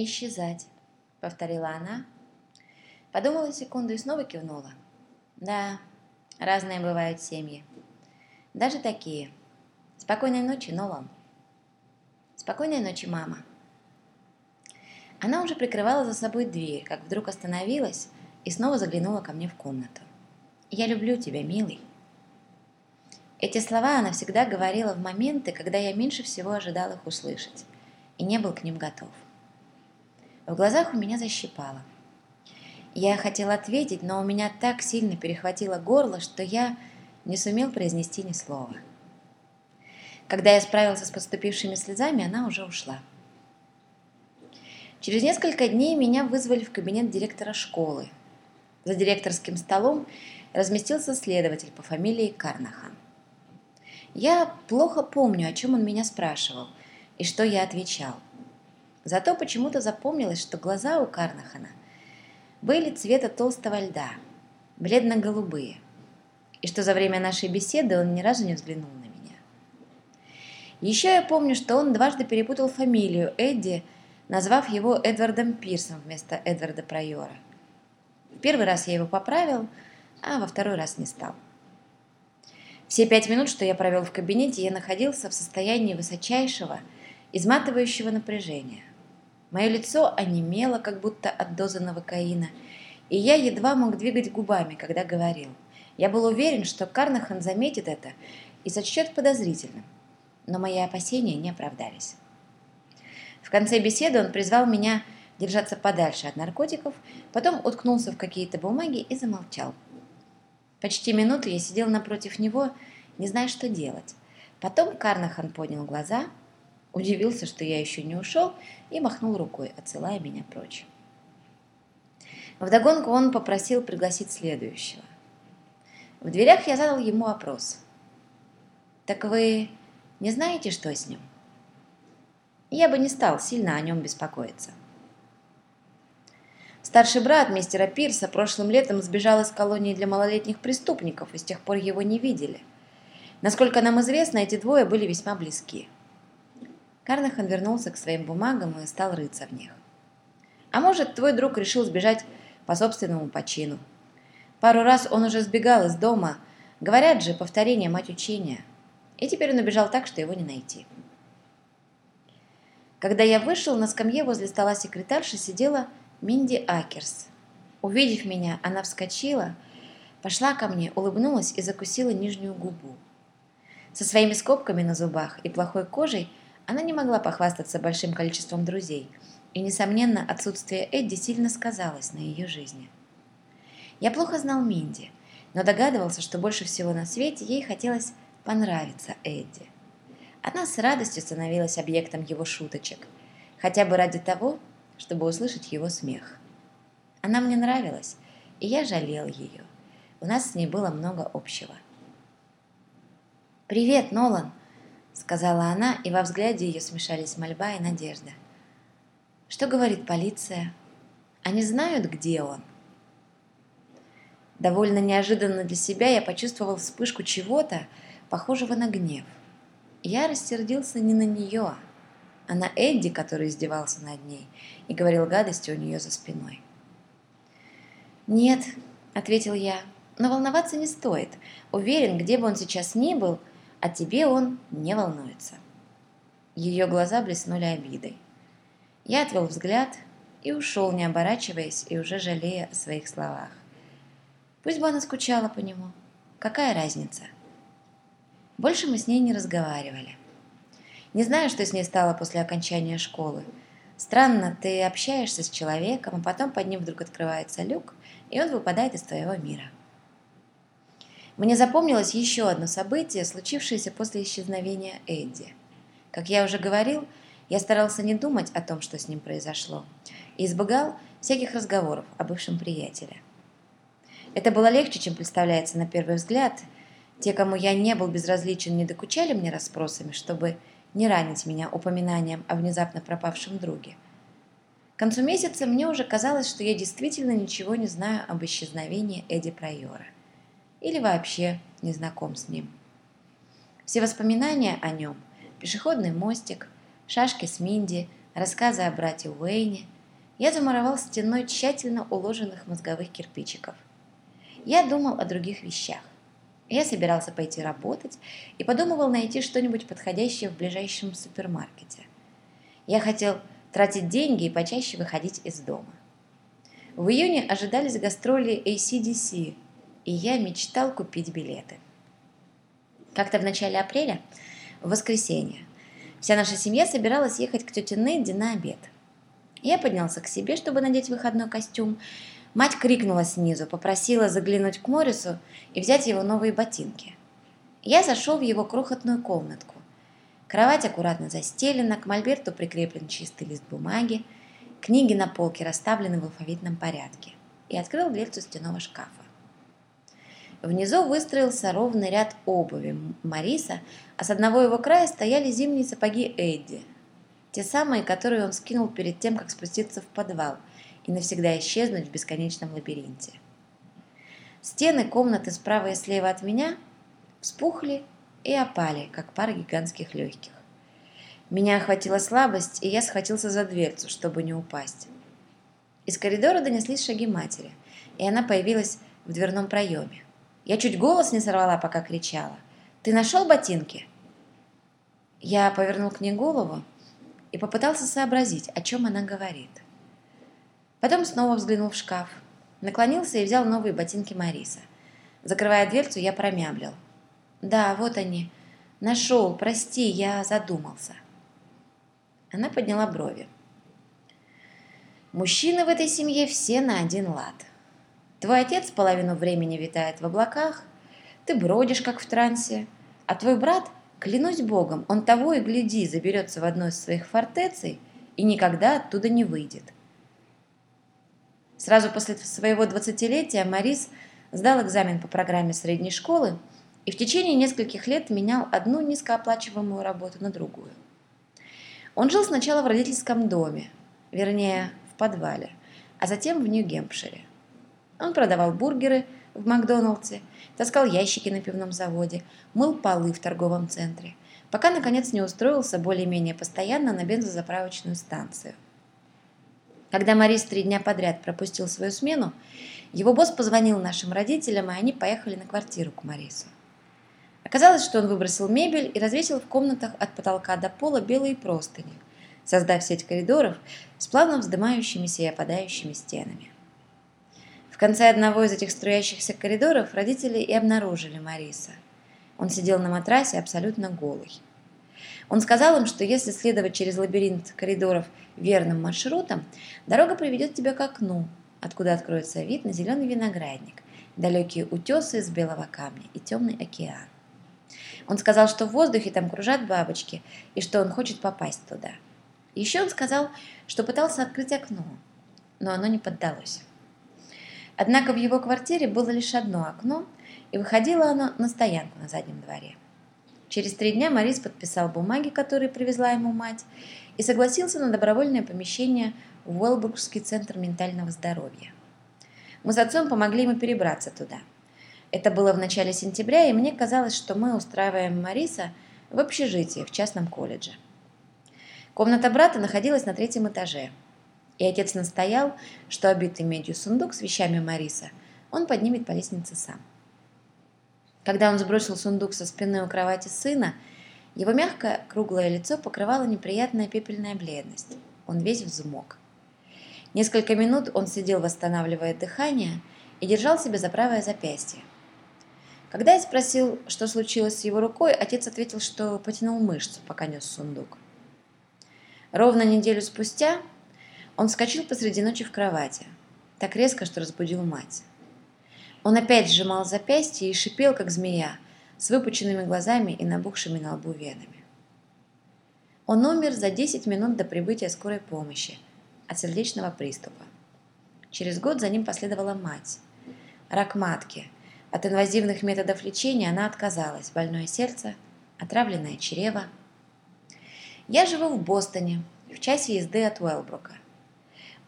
«Исчезать», — повторила она. Подумала секунду и снова кивнула. «Да, разные бывают семьи. Даже такие. Спокойной ночи, Нолан». «Спокойной ночи, мама». Она уже прикрывала за собой дверь, как вдруг остановилась и снова заглянула ко мне в комнату. «Я люблю тебя, милый». Эти слова она всегда говорила в моменты, когда я меньше всего ожидал их услышать и не был к ним готов. В глазах у меня защипало. Я хотел ответить, но у меня так сильно перехватило горло, что я не сумел произнести ни слова. Когда я справился с поступившими слезами, она уже ушла. Через несколько дней меня вызвали в кабинет директора школы. За директорским столом разместился следователь по фамилии Карнахан. Я плохо помню, о чем он меня спрашивал и что я отвечал. Зато почему-то запомнилось, что глаза у Карнахана были цвета толстого льда, бледно-голубые, и что за время нашей беседы он ни разу не взглянул на меня. Еще я помню, что он дважды перепутал фамилию Эдди, назвав его Эдвардом Пирсом вместо Эдварда Прайора. Первый раз я его поправил, а во второй раз не стал. Все пять минут, что я провел в кабинете, я находился в состоянии высочайшего, изматывающего напряжения. Мое лицо онемело, как будто от дозы новокаина, и я едва мог двигать губами, когда говорил. Я был уверен, что Карнахан заметит это и сочтет подозрительным, но мои опасения не оправдались. В конце беседы он призвал меня держаться подальше от наркотиков, потом уткнулся в какие-то бумаги и замолчал. Почти минуту я сидел напротив него, не зная, что делать. Потом Карнахан поднял глаза – удивился, что я еще не ушел, и махнул рукой, отсылая меня прочь. Вдогонку он попросил пригласить следующего. В дверях я задал ему вопрос. «Так вы не знаете, что с ним?» Я бы не стал сильно о нем беспокоиться. Старший брат мистера Пирса прошлым летом сбежал из колонии для малолетних преступников, и с тех пор его не видели. Насколько нам известно, эти двое были весьма близки. Карнахан вернулся к своим бумагам и стал рыться в них. А может, твой друг решил сбежать по собственному почину. Пару раз он уже сбегал из дома. Говорят же, повторение мать учения. И теперь он убежал так, что его не найти. Когда я вышел, на скамье возле стола секретарши сидела Минди Акерс. Увидев меня, она вскочила, пошла ко мне, улыбнулась и закусила нижнюю губу. Со своими скобками на зубах и плохой кожей – она не могла похвастаться большим количеством друзей, и, несомненно, отсутствие Эдди сильно сказалось на ее жизни. Я плохо знал Минди, но догадывался, что больше всего на свете ей хотелось понравиться Эдди. Она с радостью становилась объектом его шуточек, хотя бы ради того, чтобы услышать его смех. Она мне нравилась, и я жалел ее. У нас с ней было много общего. «Привет, Нолан!» Сказала она, и во взгляде ее смешались мольба и надежда. Что говорит полиция? Они знают, где он? Довольно неожиданно для себя я почувствовал вспышку чего-то, похожего на гнев. Я рассердился не на нее, а на Эдди, который издевался над ней и говорил гадости у нее за спиной. «Нет», — ответил я, — «но волноваться не стоит. Уверен, где бы он сейчас ни был, — о тебе он не волнуется. Ее глаза блеснули обидой. Я отвел взгляд и ушел, не оборачиваясь и уже жалея о своих словах. Пусть бы она скучала по нему. Какая разница? Больше мы с ней не разговаривали. Не знаю, что с ней стало после окончания школы. Странно, ты общаешься с человеком, а потом под ним вдруг открывается люк, и он выпадает из твоего мира. Мне запомнилось еще одно событие, случившееся после исчезновения Эдди. Как я уже говорил, я старался не думать о том, что с ним произошло, и избегал всяких разговоров о бывшем приятеле. Это было легче, чем представляется на первый взгляд. Те, кому я не был безразличен, не докучали мне расспросами, чтобы не ранить меня упоминанием о внезапно пропавшем друге. К концу месяца мне уже казалось, что я действительно ничего не знаю об исчезновении Эдди Прайора или вообще не знаком с ним. Все воспоминания о нем – пешеходный мостик, шашки с Минди, рассказы о брате Уэйне, я замуровал стеной тщательно уложенных мозговых кирпичиков. Я думал о других вещах. Я собирался пойти работать и подумывал найти что-нибудь подходящее в ближайшем супермаркете. Я хотел тратить деньги и почаще выходить из дома. В июне ожидались гастроли ACDC, и я мечтал купить билеты. Как-то в начале апреля, в воскресенье, вся наша семья собиралась ехать к тете Недди на обед. Я поднялся к себе, чтобы надеть выходной костюм. Мать крикнула снизу, попросила заглянуть к Морису и взять его новые ботинки. Я зашел в его крохотную комнатку. Кровать аккуратно застелена, к мольберту прикреплен чистый лист бумаги, книги на полке расставлены в алфавитном порядке и открыл дверцу стеного шкафа. Внизу выстроился ровный ряд обуви Мариса, а с одного его края стояли зимние сапоги Эдди. Те самые, которые он скинул перед тем, как спуститься в подвал и навсегда исчезнуть в бесконечном лабиринте. Стены комнаты справа и слева от меня вспухли и опали, как пара гигантских легких. Меня охватила слабость, и я схватился за дверцу, чтобы не упасть. Из коридора донеслись шаги матери, и она появилась в дверном проеме. Я чуть голос не сорвала, пока кричала. «Ты нашел ботинки?» Я повернул к ней голову и попытался сообразить, о чем она говорит. Потом снова взглянул в шкаф, наклонился и взял новые ботинки Мариса. Закрывая дверцу, я промямлил. «Да, вот они. Нашел, прости, я задумался». Она подняла брови. Мужчины в этой семье все на один лад. Твой отец половину времени витает в облаках, ты бродишь, как в трансе, а твой брат, клянусь богом, он того и гляди, заберется в одну из своих фортеций и никогда оттуда не выйдет. Сразу после своего двадцатилетия Марис сдал экзамен по программе средней школы и в течение нескольких лет менял одну низкооплачиваемую работу на другую. Он жил сначала в родительском доме, вернее, в подвале, а затем в Нью-Гемпшире. Он продавал бургеры в Макдоналдсе, таскал ящики на пивном заводе, мыл полы в торговом центре, пока, наконец, не устроился более-менее постоянно на бензозаправочную станцию. Когда Марис три дня подряд пропустил свою смену, его босс позвонил нашим родителям, и они поехали на квартиру к Марису. Оказалось, что он выбросил мебель и развесил в комнатах от потолка до пола белые простыни, создав сеть коридоров с плавно вздымающимися и опадающими стенами. В конце одного из этих струящихся коридоров родители и обнаружили Мариса. Он сидел на матрасе абсолютно голый. Он сказал им, что если следовать через лабиринт коридоров верным маршрутом, дорога приведет тебя к окну, откуда откроется вид на зеленый виноградник, далекие утесы из белого камня и темный океан. Он сказал, что в воздухе там кружат бабочки и что он хочет попасть туда. Еще он сказал, что пытался открыть окно, но оно не поддалось. Однако в его квартире было лишь одно окно, и выходило оно на стоянку на заднем дворе. Через три дня Морис подписал бумаги, которые привезла ему мать, и согласился на добровольное помещение в Уэлбургский центр ментального здоровья. Мы с отцом помогли ему перебраться туда. Это было в начале сентября, и мне казалось, что мы устраиваем Мариса в общежитии в частном колледже. Комната брата находилась на третьем этаже – и отец настоял, что обитый медью сундук с вещами Мариса он поднимет по лестнице сам. Когда он сбросил сундук со спины у кровати сына, его мягкое круглое лицо покрывало неприятная пепельная бледность. Он весь взмок. Несколько минут он сидел, восстанавливая дыхание, и держал себя за правое запястье. Когда я спросил, что случилось с его рукой, отец ответил, что потянул мышцу, пока нес сундук. Ровно неделю спустя он вскочил посреди ночи в кровати, так резко, что разбудил мать. Он опять сжимал запястье и шипел, как змея, с выпученными глазами и набухшими на лбу венами. Он умер за 10 минут до прибытия скорой помощи от сердечного приступа. Через год за ним последовала мать. Рак матки. От инвазивных методов лечения она отказалась. Больное сердце, отравленное чрево. Я живу в Бостоне, в часе езды от Уэлбрука.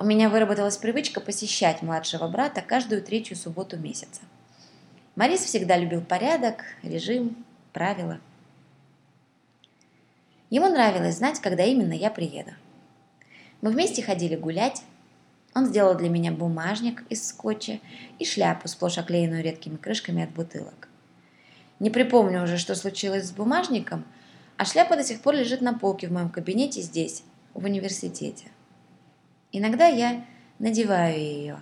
У меня выработалась привычка посещать младшего брата каждую третью субботу месяца. Марис всегда любил порядок, режим, правила. Ему нравилось знать, когда именно я приеду. Мы вместе ходили гулять. Он сделал для меня бумажник из скотча и шляпу, сплошь оклеенную редкими крышками от бутылок. Не припомню уже, что случилось с бумажником, а шляпа до сих пор лежит на полке в моем кабинете здесь, в университете. Иногда я надеваю ее.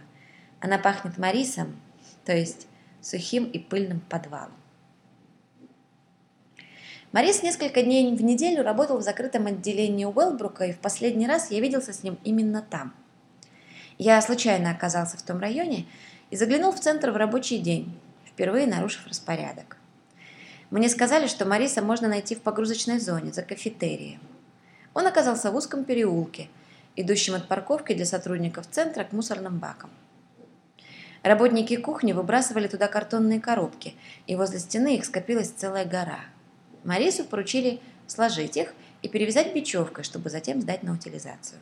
Она пахнет марисом, то есть сухим и пыльным подвалом. Морис несколько дней в неделю работал в закрытом отделении Уэлбрука, и в последний раз я виделся с ним именно там. Я случайно оказался в том районе и заглянул в центр в рабочий день, впервые нарушив распорядок. Мне сказали, что Мариса можно найти в погрузочной зоне, за кафетерием. Он оказался в узком переулке, идущем от парковки для сотрудников центра к мусорным бакам. Работники кухни выбрасывали туда картонные коробки, и возле стены их скопилась целая гора – Марису поручили сложить их и перевязать бечевкой, чтобы затем сдать на утилизацию.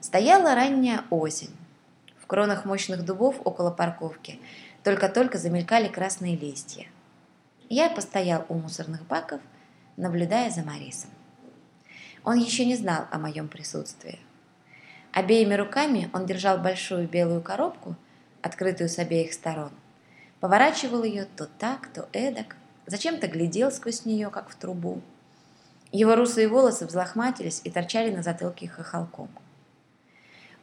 Стояла ранняя осень. В кронах мощных дубов около парковки только-только замелькали красные листья. Я постоял у мусорных баков, наблюдая за Марисом. Он еще не знал о моем присутствии. Обеими руками он держал большую белую коробку, открытую с обеих сторон. Поворачивал ее то так, то эдак – зачем-то глядел сквозь нее, как в трубу. Его русые волосы взлохматились и торчали на затылке хохолком.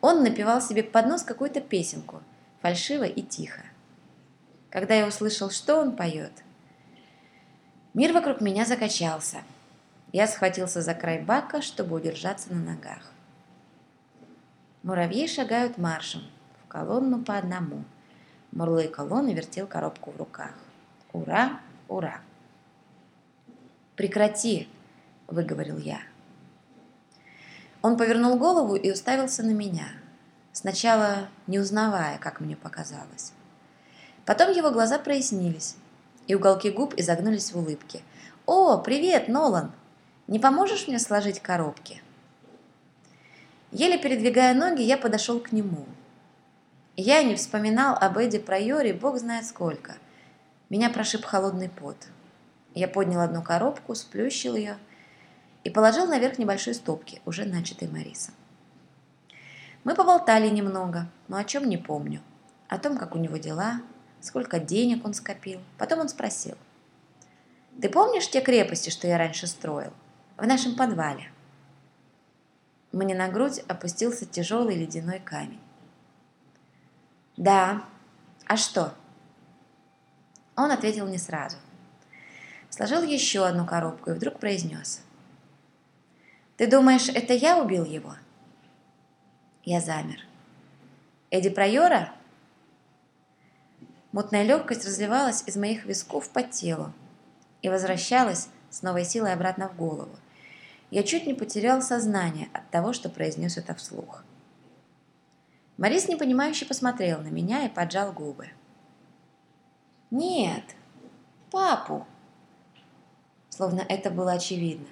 Он напевал себе под нос какую-то песенку, фальшиво и тихо. Когда я услышал, что он поет, мир вокруг меня закачался. Я схватился за край бака, чтобы удержаться на ногах. Муравьи шагают маршем, в колонну по одному. Мурлый колонны вертел коробку в руках. Ура! Ура! «Прекрати!» – выговорил я. Он повернул голову и уставился на меня, сначала не узнавая, как мне показалось. Потом его глаза прояснились, и уголки губ изогнулись в улыбке. «О, привет, Нолан! Не поможешь мне сложить коробки?» Еле передвигая ноги, я подошел к нему. Я не вспоминал об Эдди Прайоре бог знает сколько. Меня прошиб холодный пот. Я поднял одну коробку, сплющил ее и положил наверх небольшой стопки, уже начатой Марисом. Мы поболтали немного, но о чем не помню. О том, как у него дела, сколько денег он скопил. Потом он спросил. «Ты помнишь те крепости, что я раньше строил? В нашем подвале?» Мне на грудь опустился тяжелый ледяной камень. «Да. А что?» Он ответил не сразу. Сложил еще одну коробку и вдруг произнес. «Ты думаешь, это я убил его?» Я замер. «Эдди Прайора?» Мутная легкость разливалась из моих висков по телу и возвращалась с новой силой обратно в голову. Я чуть не потерял сознание от того, что произнес это вслух. Морис непонимающе посмотрел на меня и поджал губы. «Нет, папу!» Словно это было очевидно.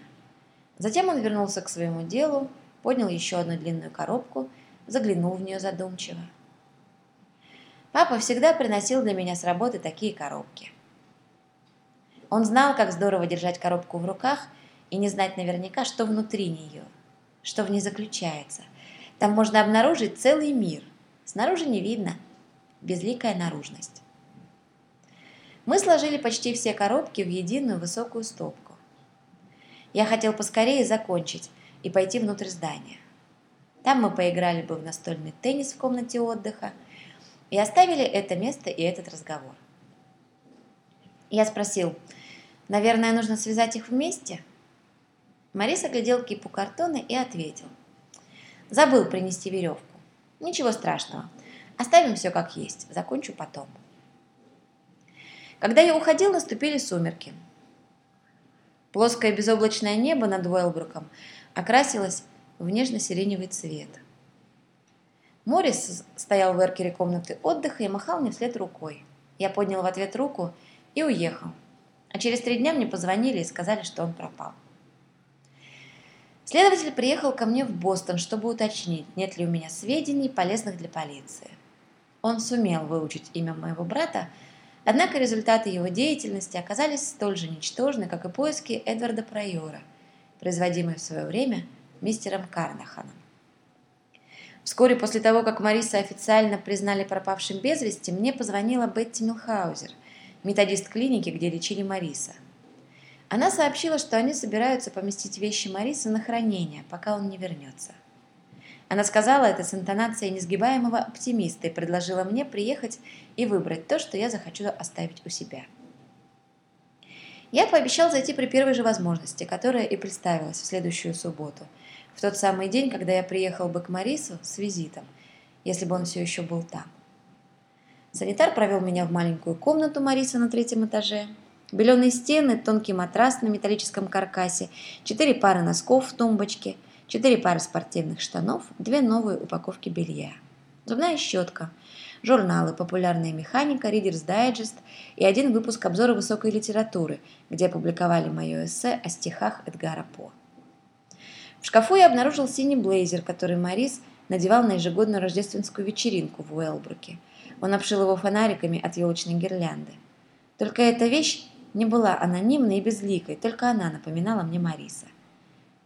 Затем он вернулся к своему делу, поднял еще одну длинную коробку, заглянул в нее задумчиво. Папа всегда приносил для меня с работы такие коробки. Он знал, как здорово держать коробку в руках и не знать наверняка, что внутри нее, что в ней заключается. Там можно обнаружить целый мир. Снаружи не видно. Безликая наружность. Мы сложили почти все коробки в единую высокую стопку. Я хотел поскорее закончить и пойти внутрь здания. Там мы поиграли бы в настольный теннис в комнате отдыха и оставили это место и этот разговор. Я спросил, наверное, нужно связать их вместе? Марис оглядел кипу картона и ответил. Забыл принести веревку. Ничего страшного. Оставим все как есть. Закончу потом. Когда я уходил, наступили сумерки. Плоское безоблачное небо над Уэлбруком окрасилось в нежно-сиреневый цвет. Моррис стоял в эркере комнаты отдыха и махал мне вслед рукой. Я поднял в ответ руку и уехал. А через три дня мне позвонили и сказали, что он пропал. Следователь приехал ко мне в Бостон, чтобы уточнить, нет ли у меня сведений, полезных для полиции. Он сумел выучить имя моего брата, Однако результаты его деятельности оказались столь же ничтожны, как и поиски Эдварда Прайора, производимые в свое время мистером Карнаханом. Вскоре после того, как Мариса официально признали пропавшим без вести, мне позвонила Бетти Милхаузер, методист клиники, где лечили Мариса. Она сообщила, что они собираются поместить вещи Мариса на хранение, пока он не вернется. Она сказала это с интонацией несгибаемого оптимиста и предложила мне приехать и выбрать то, что я захочу оставить у себя. Я пообещал зайти при первой же возможности, которая и представилась в следующую субботу – в тот самый день, когда я приехал бы к Марису с визитом, если бы он все еще был там. Санитар провел меня в маленькую комнату Мариса на третьем этаже. Беленые стены, тонкий матрас на металлическом каркасе, четыре пары носков в тумбочке, четыре пары спортивных штанов, две новые упаковки белья, зубная щетка, журналы «Популярная механика», «Ридерс Дайджест» и один выпуск обзора высокой литературы, где опубликовали мое эссе о стихах Эдгара По. В шкафу я обнаружил синий блейзер, который Марис надевал на ежегодную рождественскую вечеринку в Уэлбруке. Он обшил его фонариками от елочной гирлянды. Только эта вещь не была анонимной и безликой, только она напоминала мне Мариса.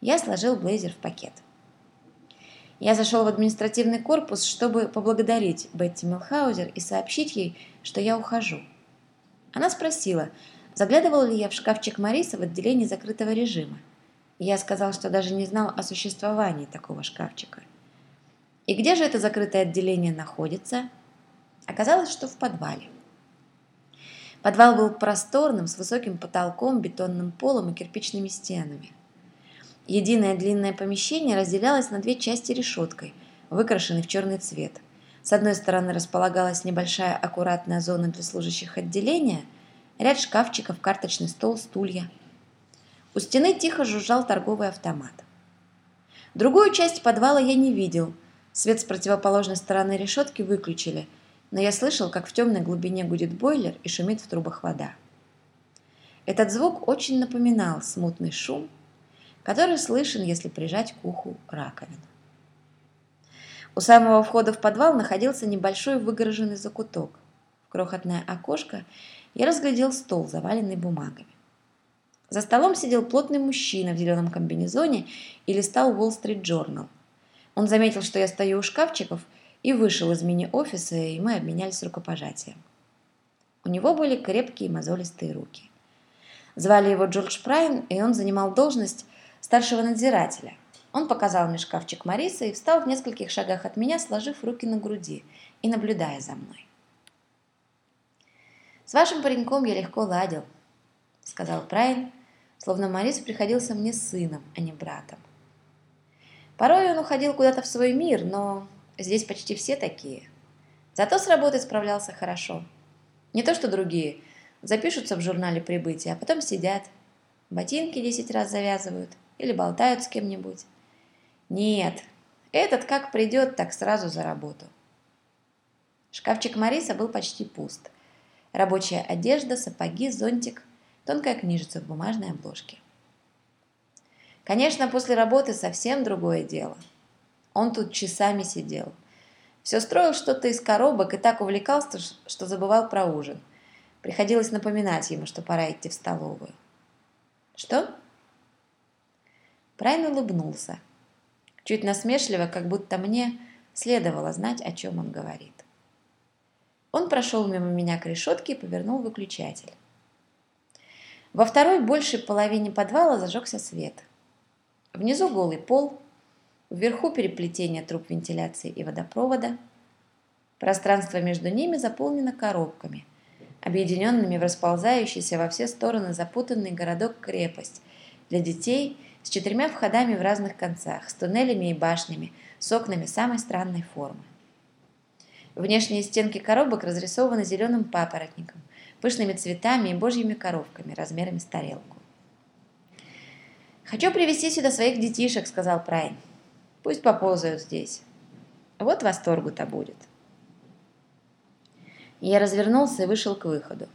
Я сложил блейзер в пакет. Я зашел в административный корпус, чтобы поблагодарить Бетти Милхаузер и сообщить ей, что я ухожу. Она спросила, заглядывал ли я в шкафчик Мариса в отделении закрытого режима. Я сказал, что даже не знал о существовании такого шкафчика. И где же это закрытое отделение находится? Оказалось, что в подвале. Подвал был просторным, с высоким потолком, бетонным полом и кирпичными стенами. Единое длинное помещение разделялось на две части решеткой, выкрашенной в черный цвет. С одной стороны располагалась небольшая аккуратная зона для служащих отделения, ряд шкафчиков, карточный стол, стулья – у стены тихо жужжал торговый автомат. Другую часть подвала я не видел. Свет с противоположной стороны решетки выключили, но я слышал, как в темной глубине гудит бойлер и шумит в трубах вода. Этот звук очень напоминал смутный шум, который слышен, если прижать к уху раковину. У самого входа в подвал находился небольшой выгороженный закуток. В крохотное окошко я разглядел стол, заваленный бумагами. За столом сидел плотный мужчина в зеленом комбинезоне и листал Wall Street Journal. Он заметил, что я стою у шкафчиков, и вышел из мини-офиса, и мы обменялись рукопожатием. У него были крепкие мозолистые руки. Звали его Джордж Прайн, и он занимал должность старшего надзирателя. Он показал мне шкафчик Мариса и встал в нескольких шагах от меня, сложив руки на груди и наблюдая за мной. «С вашим пареньком я легко ладил», — сказал Прайн, словно Морис приходился мне сыном, а не братом. Порой он уходил куда-то в свой мир, но здесь почти все такие. Зато с работой справлялся хорошо. Не то что другие. Запишутся в журнале прибытия, а потом сидят. Ботинки десять раз завязывают или болтают с кем-нибудь. Нет, этот как придет, так сразу за работу. Шкафчик Мариса был почти пуст. Рабочая одежда, сапоги, зонтик тонкая книжица в бумажной обложке. Конечно, после работы совсем другое дело. Он тут часами сидел. Все строил что-то из коробок и так увлекался, что забывал про ужин. Приходилось напоминать ему, что пора идти в столовую. «Что?» Прайн улыбнулся. Чуть насмешливо, как будто мне следовало знать, о чем он говорит. Он прошел мимо меня к решетке и повернул выключатель. Во второй большей половине подвала зажегся свет. Внизу голый пол, вверху переплетение труб вентиляции и водопровода. Пространство между ними заполнено коробками, объединенными в расползающийся во все стороны запутанный городок-крепость для детей с четырьмя входами в разных концах, с туннелями и башнями, с окнами самой странной формы. Внешние стенки коробок разрисованы зеленым папоротником, пышными цветами и божьими коровками размерами с тарелку. «Хочу привести сюда своих детишек», — сказал Прайн. «Пусть поползают здесь. Вот восторгу-то будет». Я развернулся и вышел к выходу.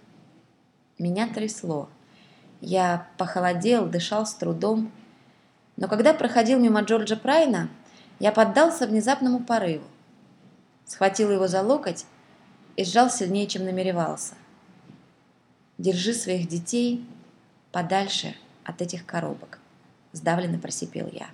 Меня трясло. Я похолодел, дышал с трудом. Но когда проходил мимо Джорджа Прайна, я поддался внезапному порыву. Схватил его за локоть и сжал сильнее, чем намеревался. Держи своих детей подальше от этих коробок, сдавленно просипел я.